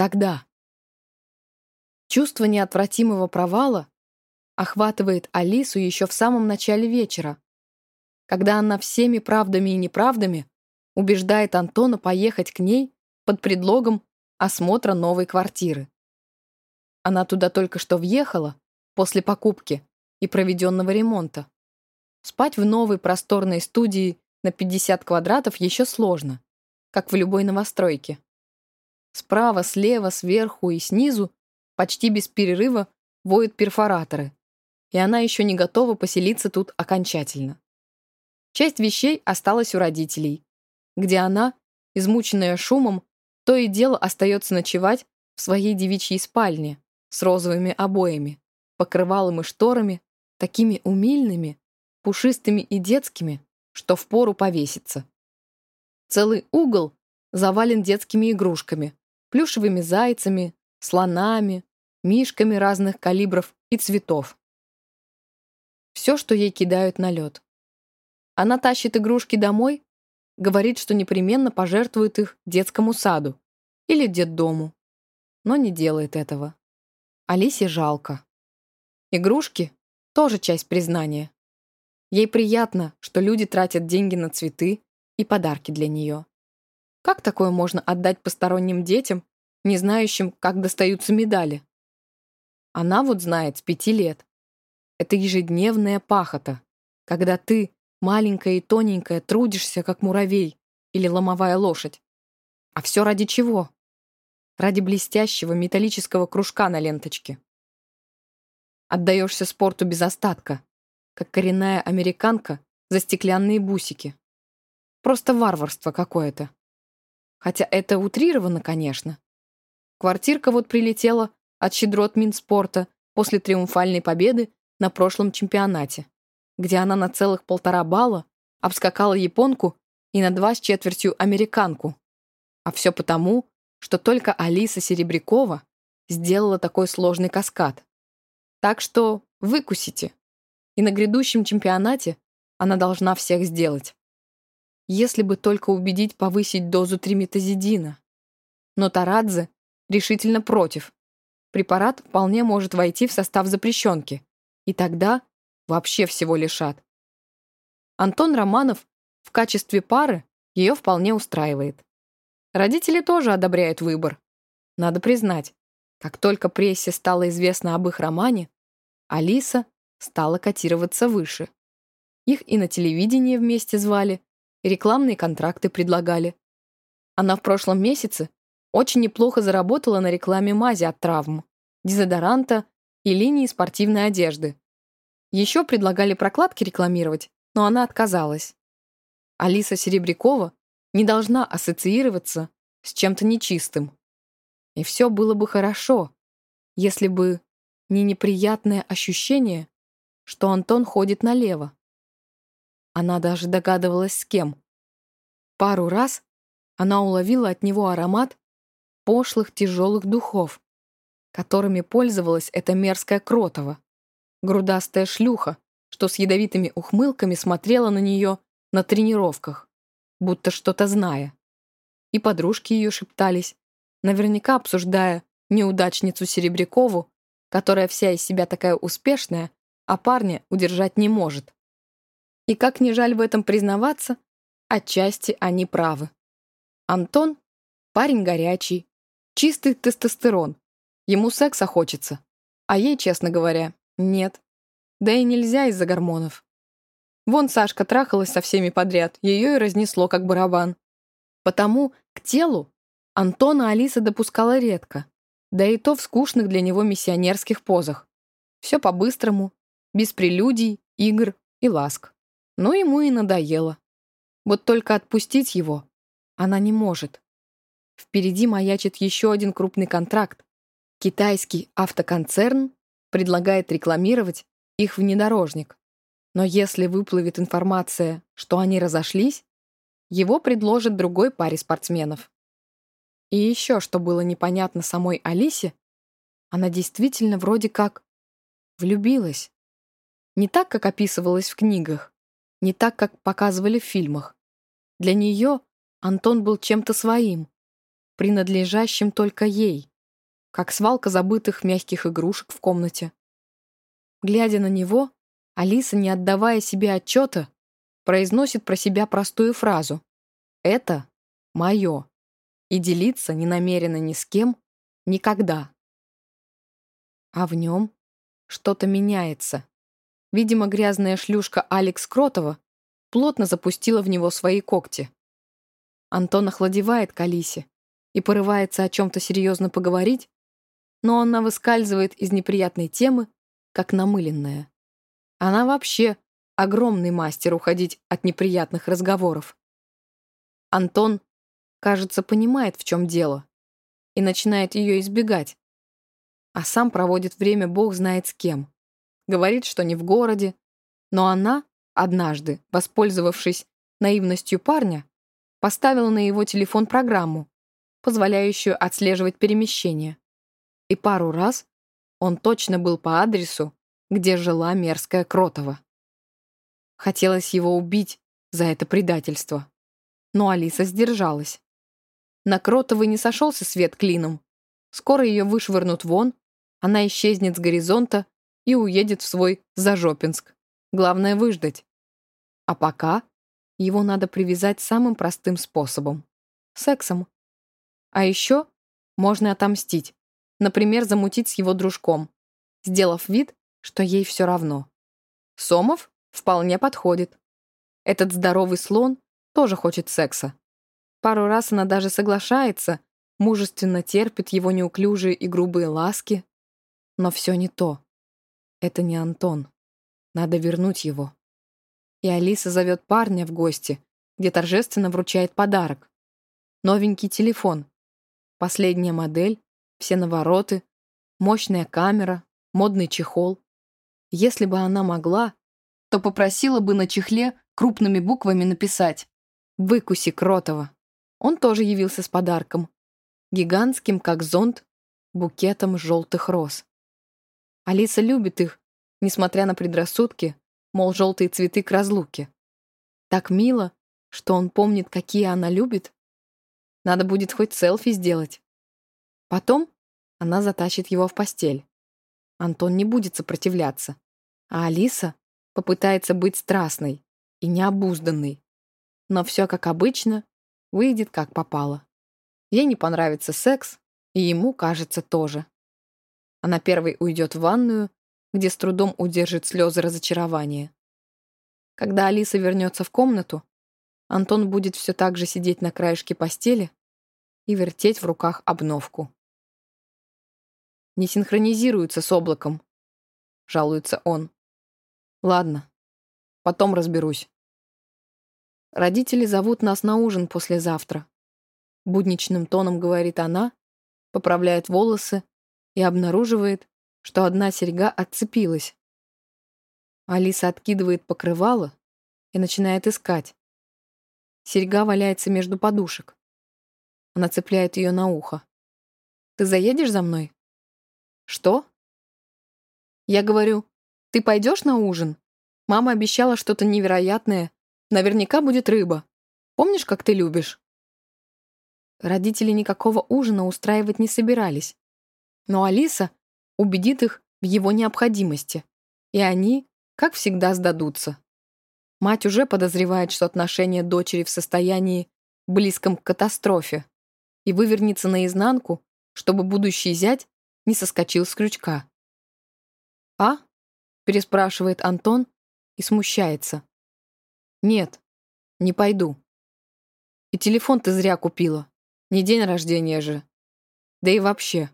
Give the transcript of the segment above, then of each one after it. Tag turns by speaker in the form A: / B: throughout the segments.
A: тогда. Чувство неотвратимого провала охватывает Алису еще в самом начале вечера, когда она всеми правдами и неправдами убеждает Антона поехать к ней под предлогом осмотра новой квартиры. Она туда только что въехала после покупки и проведенного ремонта. Спать в новой просторной студии на 50 квадратов еще сложно, как в любой новостройке. Справа, слева, сверху и снизу почти без перерыва воют перфораторы, и она еще не готова поселиться тут окончательно. Часть вещей осталась у родителей, где она, измученная шумом, то и дело остается ночевать в своей девичьей спальне с розовыми обоями, покрывалом и шторами, такими умильными, пушистыми и детскими, что впору повеситься. Целый угол завален детскими игрушками, плюшевыми зайцами, слонами, мишками разных калибров и цветов. Все, что ей кидают на лед. Она тащит игрушки домой, говорит, что непременно пожертвует их детскому саду или детдому, но не делает этого. Алисе жалко. Игрушки — тоже часть признания. Ей приятно, что люди тратят деньги на цветы и подарки для нее. Как такое можно отдать посторонним детям, не знающим, как достаются медали? Она вот знает с пяти лет. Это ежедневная пахота, когда ты, маленькая и тоненькая, трудишься, как муравей или ломовая лошадь. А все ради чего? Ради блестящего металлического кружка на ленточке. Отдаешься спорту без остатка, как коренная американка за стеклянные бусики. Просто варварство какое-то. Хотя это утрировано, конечно. Квартирка вот прилетела от щедрот Минспорта после триумфальной победы на прошлом чемпионате, где она на целых полтора балла обскакала японку и на два с четвертью американку. А все потому, что только Алиса Серебрякова сделала такой сложный каскад. Так что выкусите. И на грядущем чемпионате она должна всех сделать. Если бы только убедить повысить дозу триметазидина. Но Тарадзе решительно против. Препарат вполне может войти в состав запрещенки. И тогда вообще всего лишат. Антон Романов в качестве пары ее вполне устраивает. Родители тоже одобряют выбор. Надо признать, как только прессе стало известно об их романе, Алиса стала котироваться выше. Их и на телевидении вместе звали, рекламные контракты предлагали. Она в прошлом месяце очень неплохо заработала на рекламе мази от травм, дезодоранта и линии спортивной одежды. Еще предлагали прокладки рекламировать, но она отказалась. Алиса Серебрякова не должна ассоциироваться с чем-то нечистым. И все было бы хорошо, если бы не неприятное ощущение, что Антон ходит налево. Она даже догадывалась, с кем. Пару раз она уловила от него аромат пошлых тяжелых духов, которыми пользовалась эта мерзкая Кротова, грудастая шлюха, что с ядовитыми ухмылками смотрела на нее на тренировках, будто что-то зная. И подружки ее шептались, наверняка обсуждая неудачницу Серебрякову, которая вся из себя такая успешная, а парня удержать не может. И как не жаль в этом признаваться, отчасти они правы. Антон — парень горячий, чистый тестостерон. Ему секса хочется, а ей, честно говоря, нет. Да и нельзя из-за гормонов. Вон Сашка трахалась со всеми подряд, ее и разнесло, как барабан. Потому к телу Антона Алиса допускала редко, да и то в скучных для него миссионерских позах. Все по-быстрому, без прелюдий, игр и ласк. Но ему и надоело. Вот только отпустить его она не может. Впереди маячит еще один крупный контракт. Китайский автоконцерн предлагает рекламировать их внедорожник. Но если выплывет информация, что они разошлись, его предложат другой паре спортсменов. И еще, что было непонятно самой Алисе, она действительно вроде как влюбилась. Не так, как описывалось в книгах, не так, как показывали в фильмах. Для нее Антон был чем-то своим, принадлежащим только ей. как свалка забытых мягких игрушек в комнате. Глядя на него, Алиса, не отдавая себе отчета, произносит про себя простую фразу «Это мое» и делиться не намерена ни с кем никогда. А в нем что-то меняется. Видимо, грязная шлюшка Алекс Кротова плотно запустила в него свои когти. Антон охладевает к Алисе и порывается о чем-то серьезно поговорить, но она выскальзывает из неприятной темы, как намыленная. Она вообще огромный мастер уходить от неприятных разговоров. Антон, кажется, понимает, в чем дело, и начинает ее избегать, а сам проводит время бог знает с кем. Говорит, что не в городе, но она, однажды, воспользовавшись наивностью парня, поставила на его телефон программу, позволяющую отслеживать перемещение. И пару раз он точно был по адресу, где жила мерзкая Кротова. Хотелось его убить за это предательство. Но Алиса сдержалась. На Кротовой не сошелся свет клином. Скоро ее вышвырнут вон, она исчезнет с горизонта и уедет в свой Зажопинск. Главное выждать. А пока его надо привязать самым простым способом — сексом. А еще можно отомстить, например, замутить с его дружком, сделав вид, что ей все равно. Сомов вполне подходит. Этот здоровый слон тоже хочет секса. Пару раз она даже соглашается, мужественно терпит его неуклюжие и грубые ласки. Но все не то. Это не Антон. Надо вернуть его. И Алиса зовет парня в гости, где торжественно вручает подарок. Новенький телефон. Последняя модель, все навороты, мощная камера, модный чехол. Если бы она могла, то попросила бы на чехле крупными буквами написать «Выкуси Кротова». Он тоже явился с подарком. Гигантским, как зонт, букетом желтых роз. Алиса любит их, несмотря на предрассудки, мол, желтые цветы к разлуке. Так мило, что он помнит, какие она любит. Надо будет хоть селфи сделать. Потом она затащит его в постель. Антон не будет сопротивляться. А Алиса попытается быть страстной и необузданной. Но все как обычно, выйдет как попало. Ей не понравится секс, и ему, кажется, тоже. Она первой уйдет в ванную, где с трудом удержит слезы разочарования. Когда Алиса вернется в комнату, Антон будет все так же сидеть на краешке постели и вертеть в руках обновку. «Не синхронизируется с облаком», — жалуется он. «Ладно, потом разберусь». «Родители зовут нас на ужин послезавтра», — будничным тоном говорит она, поправляет волосы и обнаруживает, что одна серьга отцепилась. Алиса откидывает покрывало и начинает искать. Серьга валяется между подушек. Она цепляет ее на ухо. «Ты заедешь за мной?» «Что?» Я говорю, «Ты пойдешь на ужин? Мама обещала что-то невероятное. Наверняка будет рыба. Помнишь, как ты любишь?» Родители никакого ужина устраивать не собирались. Но Алиса убедит их в его необходимости, и они, как всегда, сдадутся. Мать уже подозревает, что отношения дочери в состоянии, близком к катастрофе, и вывернется наизнанку, чтобы будущий зять не соскочил с крючка. «А?» — переспрашивает Антон и смущается. «Нет, не пойду. И телефон ты зря купила. Не день рождения же. Да и вообще,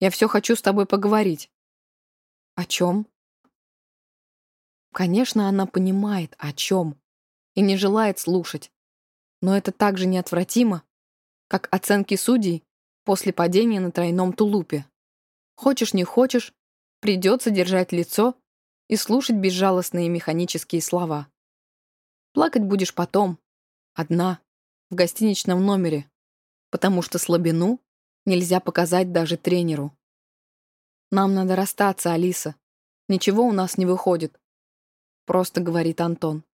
A: я все хочу с тобой поговорить». «О чем?» Конечно, она понимает, о чем, и не желает слушать. Но это так же неотвратимо, как оценки судей после падения на тройном тулупе. Хочешь, не хочешь, придется держать лицо и слушать безжалостные механические слова. Плакать будешь потом, одна, в гостиничном номере, потому что слабину нельзя показать даже тренеру. «Нам надо расстаться, Алиса. Ничего у нас не выходит», — просто говорит Антон.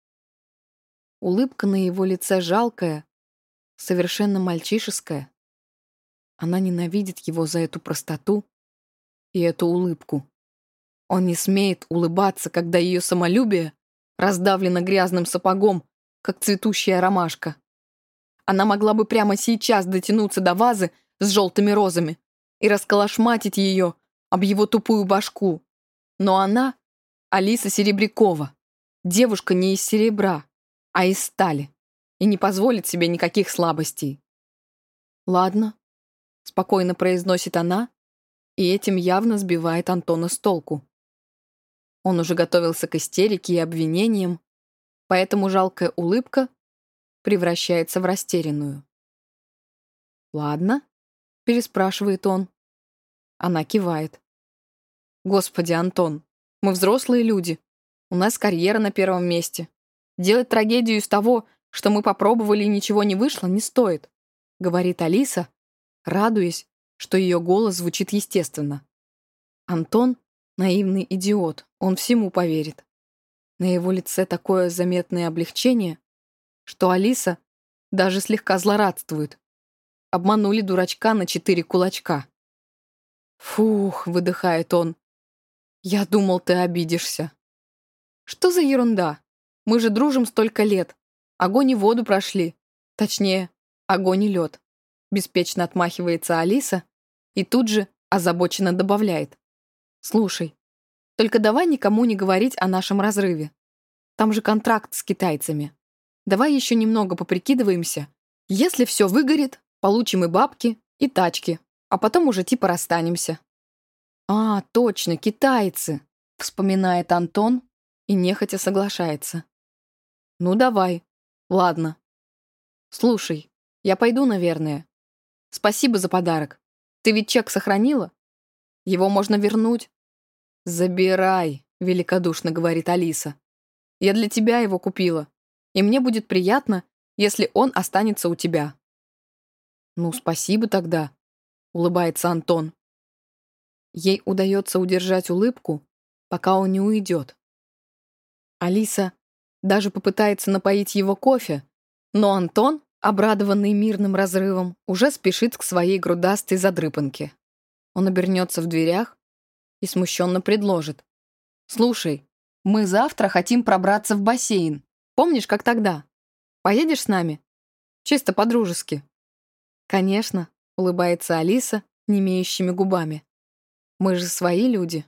A: Улыбка на его лице жалкая, совершенно мальчишеская. Она ненавидит его за эту простоту и эту улыбку. Он не смеет улыбаться, когда ее самолюбие раздавлено грязным сапогом, как цветущая ромашка. Она могла бы прямо сейчас дотянуться до вазы с желтыми розами и расколошматить ее об его тупую башку. Но она — Алиса Серебрякова, девушка не из серебра, а из стали, и не позволит себе никаких слабостей. «Ладно», — спокойно произносит она, и этим явно сбивает Антона с толку. Он уже готовился к истерике и обвинениям, поэтому жалкая улыбка превращается в растерянную. «Ладно», — переспрашивает он. Она кивает. «Господи, Антон, мы взрослые люди. У нас карьера на первом месте. Делать трагедию из того, что мы попробовали и ничего не вышло, не стоит», — говорит Алиса, радуясь, что ее голос звучит естественно. Антон — наивный идиот, он всему поверит. На его лице такое заметное облегчение, что Алиса даже слегка злорадствует. Обманули дурачка на четыре кулачка. «Фух», — выдыхает он, — «я думал, ты обидишься». «Что за ерунда? Мы же дружим столько лет. Огонь и воду прошли. Точнее, огонь и лед». Беспечно отмахивается Алиса и тут же озабоченно добавляет. «Слушай, только давай никому не говорить о нашем разрыве. Там же контракт с китайцами. Давай еще немного поприкидываемся. Если все выгорит, получим и бабки, и тачки, а потом уже типа расстанемся». «А, точно, китайцы», — вспоминает Антон и нехотя соглашается. «Ну давай. Ладно. Слушай, я пойду, наверное. Спасибо за подарок. Ты ведь чек сохранила? Его можно вернуть». «Забирай», — великодушно говорит Алиса. «Я для тебя его купила и мне будет приятно, если он останется у тебя». «Ну, спасибо тогда», — улыбается Антон. Ей удается удержать улыбку, пока он не уйдет. Алиса даже попытается напоить его кофе, но Антон, обрадованный мирным разрывом, уже спешит к своей грудастой задрыпанке. Он обернется в дверях и смущенно предложит. «Слушай, мы завтра хотим пробраться в бассейн. Помнишь, как тогда? Поедешь с нами? Чисто по-дружески». «Конечно», — улыбается Алиса немеющими губами. «Мы же свои люди».